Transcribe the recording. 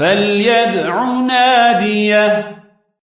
فليدع ناديه